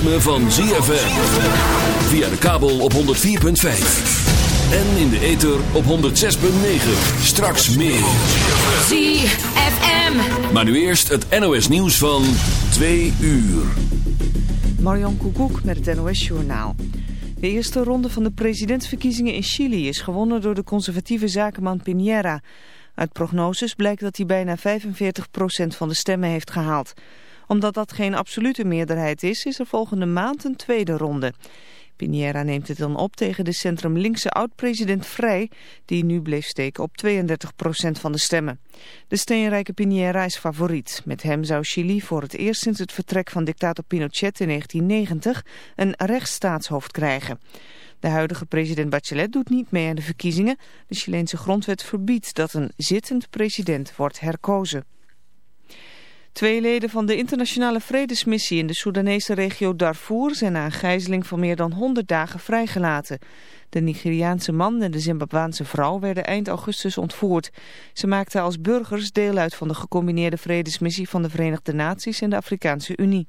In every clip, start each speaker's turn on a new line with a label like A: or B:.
A: van ZFM. Via de kabel op 104.5. En in de ether op 106.9. Straks meer. ZFM. Maar nu eerst het NOS nieuws van 2 uur.
B: Marion Koekoek met het NOS Journaal. De eerste ronde van de presidentsverkiezingen in Chili is gewonnen door de conservatieve zakenman Piñera. Uit prognoses blijkt dat hij bijna 45% van de stemmen heeft gehaald omdat dat geen absolute meerderheid is, is er volgende maand een tweede ronde. Piñera neemt het dan op tegen de centrum-linkse oud-president Vrij, die nu bleef steken op 32% van de stemmen. De steenrijke Piñera is favoriet. Met hem zou Chili voor het eerst sinds het vertrek van dictator Pinochet in 1990 een rechtsstaatshoofd krijgen. De huidige president Bachelet doet niet mee aan de verkiezingen. De Chileense grondwet verbiedt dat een zittend president wordt herkozen. Twee leden van de internationale vredesmissie in de Soedanese regio Darfur zijn na een gijzeling van meer dan 100 dagen vrijgelaten. De Nigeriaanse man en de Zimbabwaanse vrouw werden eind augustus ontvoerd. Ze maakten als burgers deel uit van de gecombineerde vredesmissie van de Verenigde Naties en de Afrikaanse Unie.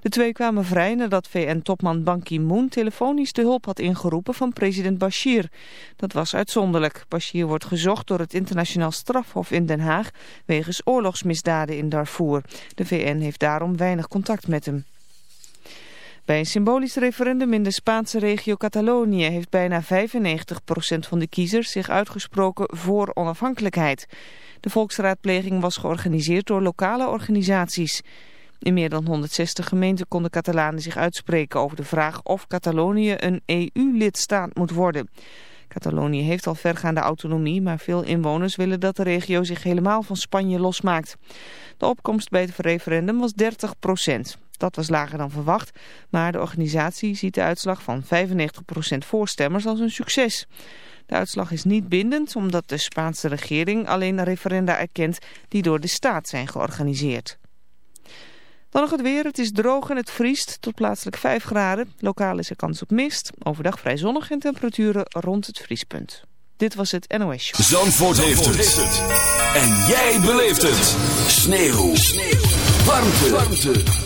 B: De twee kwamen vrij nadat VN-topman Ban Ki-moon telefonisch de hulp had ingeroepen van president Bashir. Dat was uitzonderlijk. Bashir wordt gezocht door het internationaal strafhof in Den Haag wegens oorlogsmisdaden in Darfur. De VN heeft daarom weinig contact met hem. Bij een symbolisch referendum in de Spaanse regio Catalonië heeft bijna 95% van de kiezers zich uitgesproken voor onafhankelijkheid. De volksraadpleging was georganiseerd door lokale organisaties. In meer dan 160 gemeenten konden Catalanen zich uitspreken over de vraag of Catalonië een EU-lidstaat moet worden. Catalonië heeft al vergaande autonomie, maar veel inwoners willen dat de regio zich helemaal van Spanje losmaakt. De opkomst bij het referendum was 30 procent. Dat was lager dan verwacht, maar de organisatie ziet de uitslag van 95% voorstemmers als een succes. De uitslag is niet bindend omdat de Spaanse regering alleen referenda erkent die door de staat zijn georganiseerd. Dan nog het weer. Het is droog en het vriest tot plaatselijk 5 graden. Lokaal is er kans op mist. Overdag vrij zonnig en temperaturen rond het vriespunt. Dit was het NOS Show.
A: Zandvoort, heeft, het. En jij beleeft het. Sneeuw. Sneeuw. Warmte. Warmte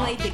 C: Moving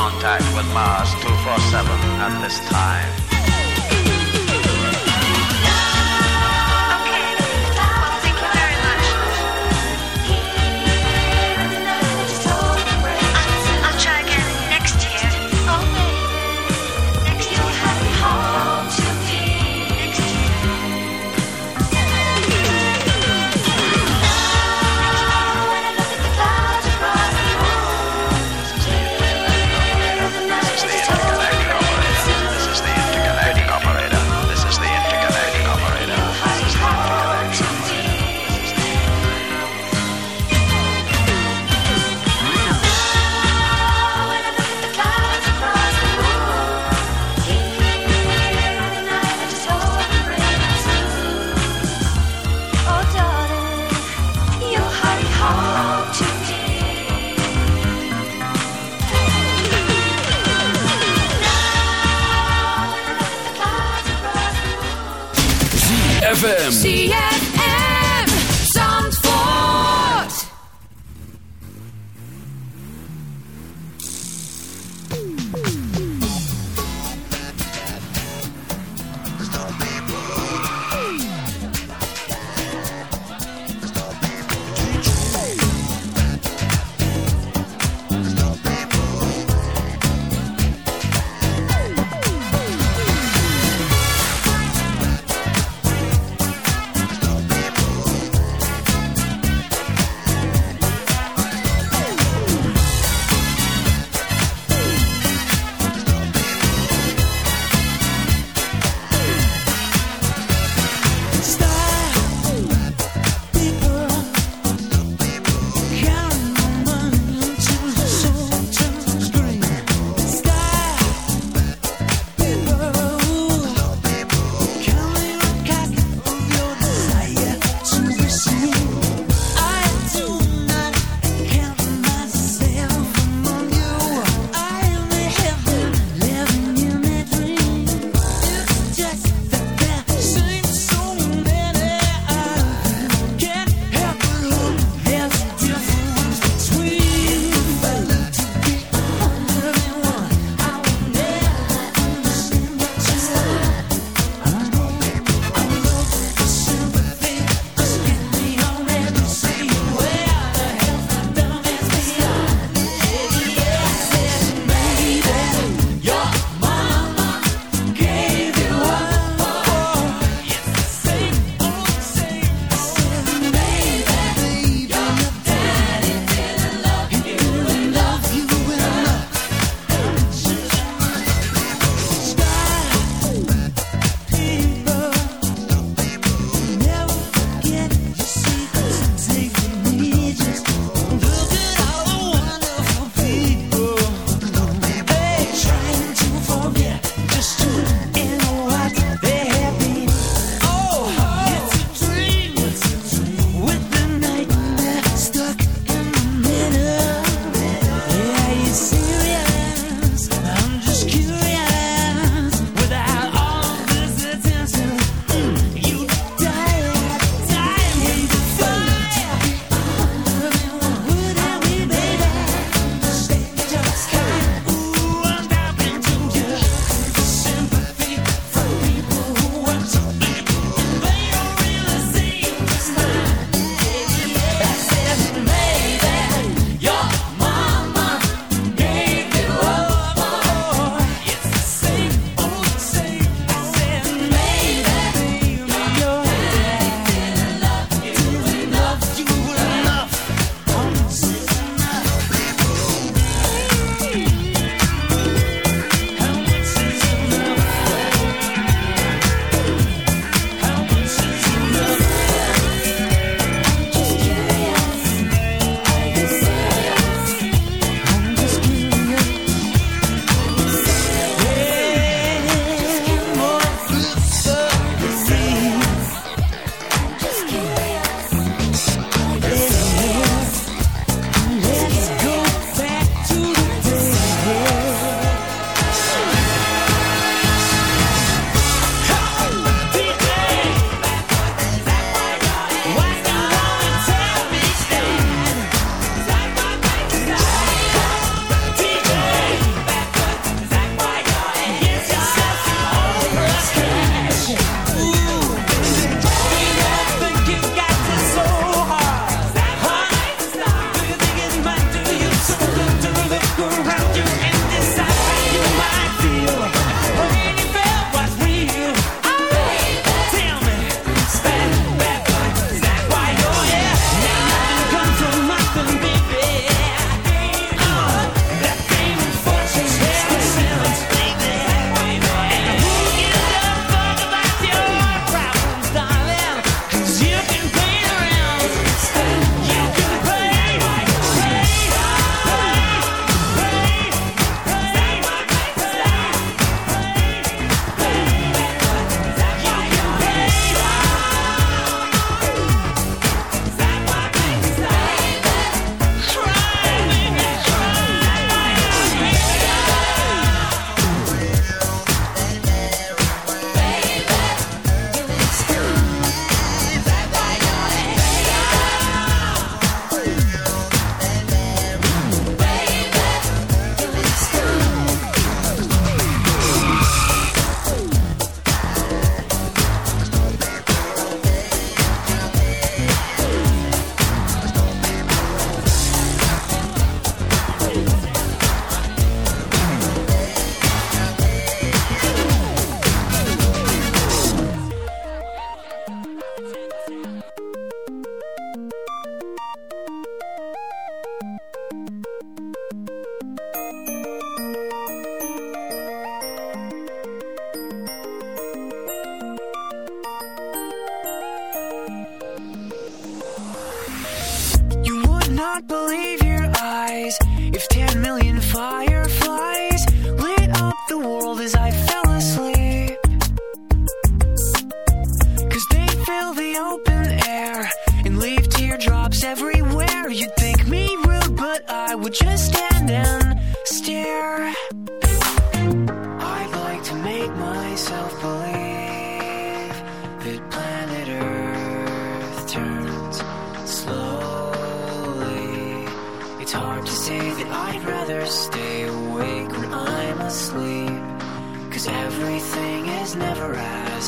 D: contact with Mars 247 at this time.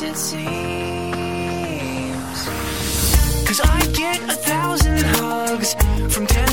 E: it seems. Cause I get a thousand hugs from
F: ten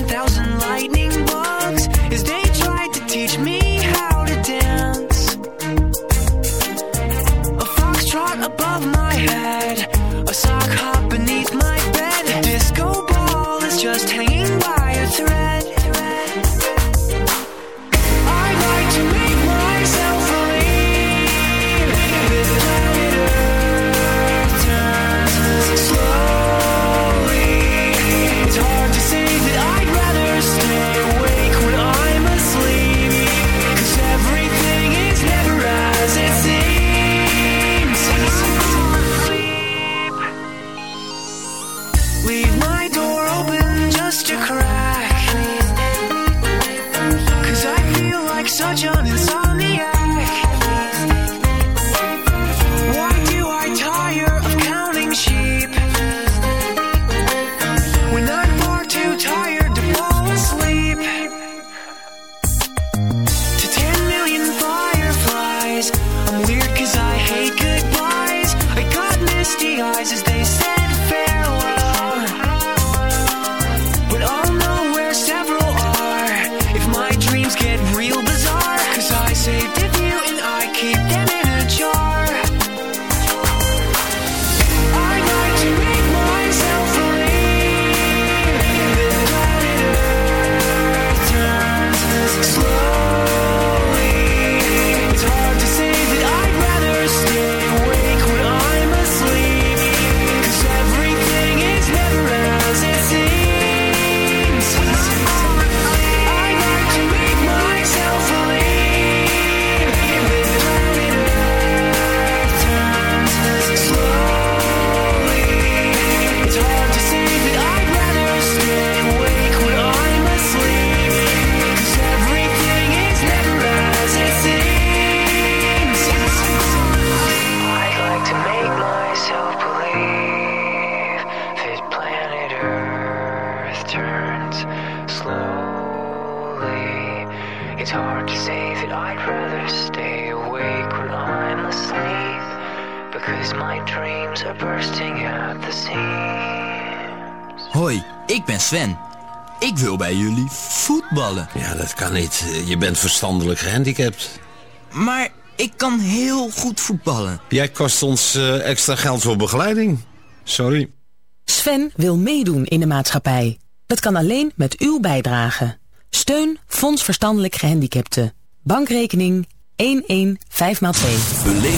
G: Ja, dat kan niet. Je bent verstandelijk gehandicapt.
F: Maar ik kan heel goed voetballen.
G: Jij kost ons eh, extra geld voor begeleiding. Sorry.
H: Sven wil meedoen in de maatschappij. Dat kan alleen met uw bijdrage. Steun Fonds Verstandelijk Gehandicapten. Bankrekening 115x2.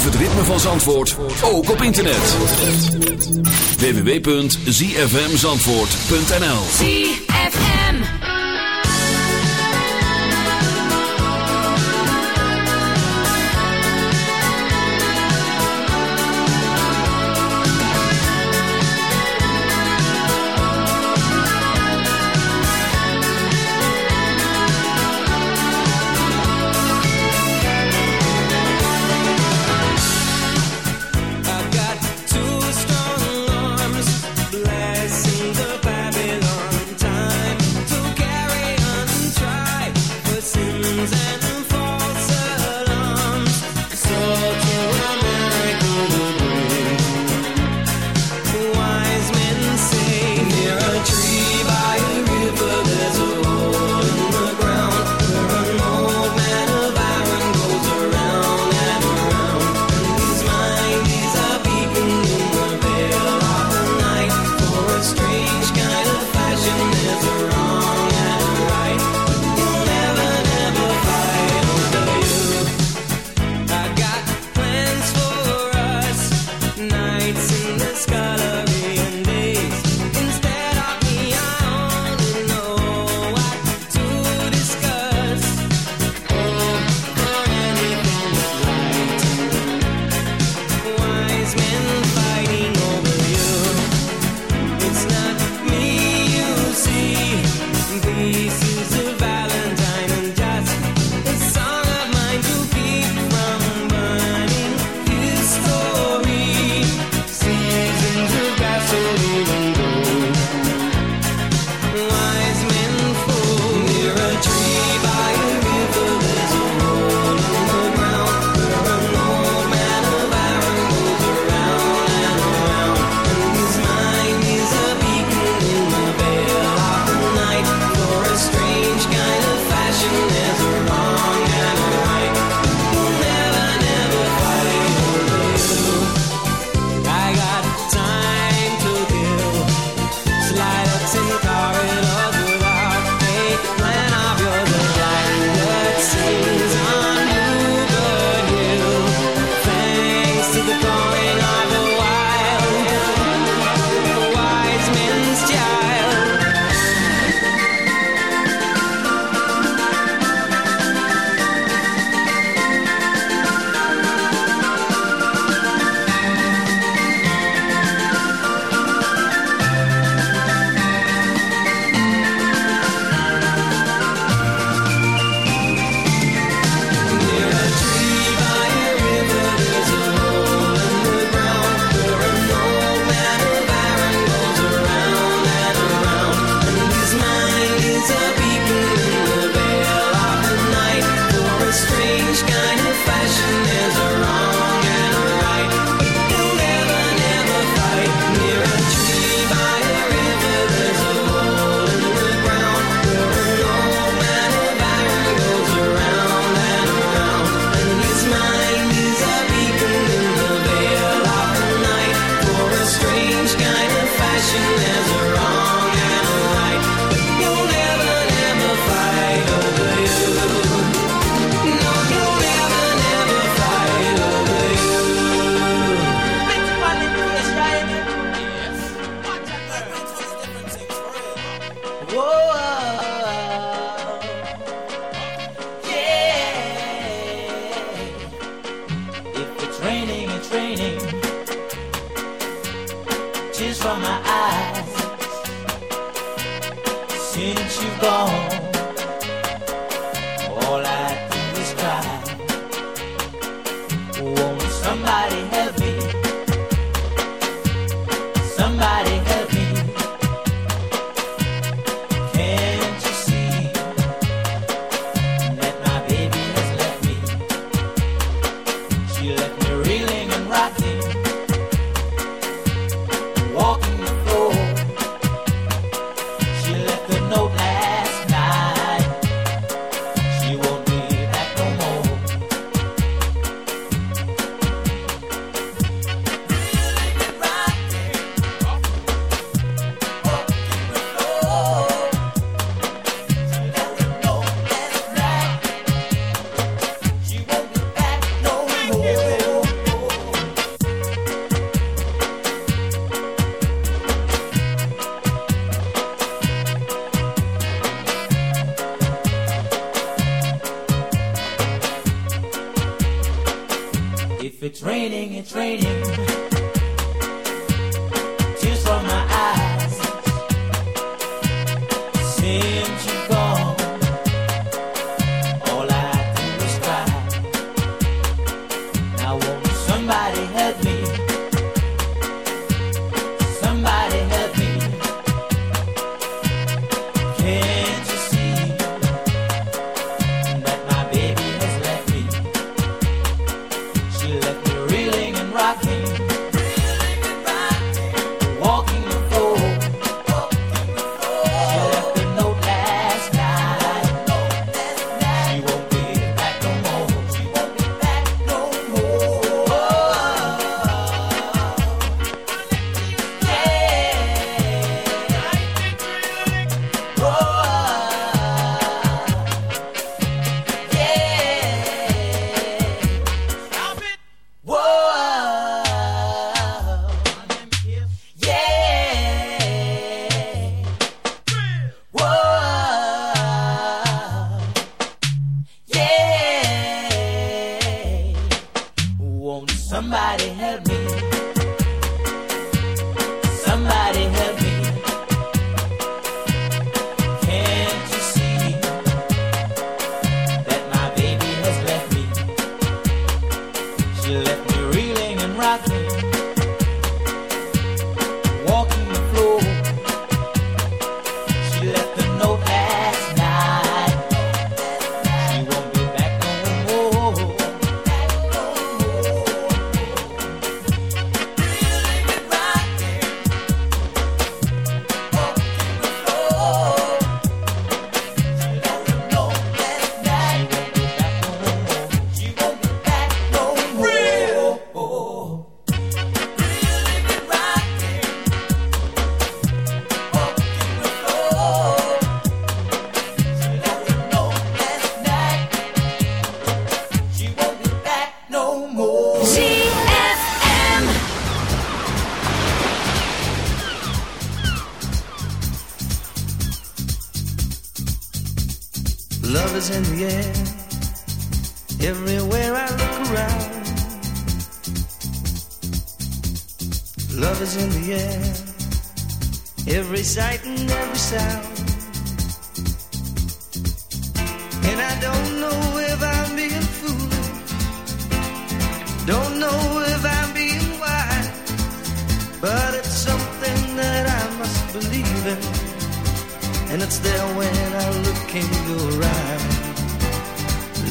A: Het ritme van Zandvoort, ook op internet. www.zfmzandvoort.nl
I: ZFM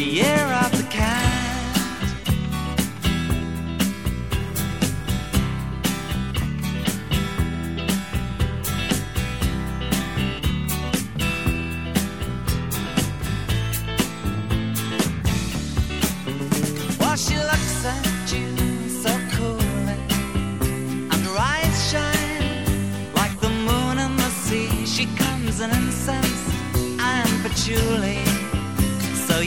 J: the year of the cat. While she looks at you so coolly, and her eyes shine like the moon in the sea. She comes in and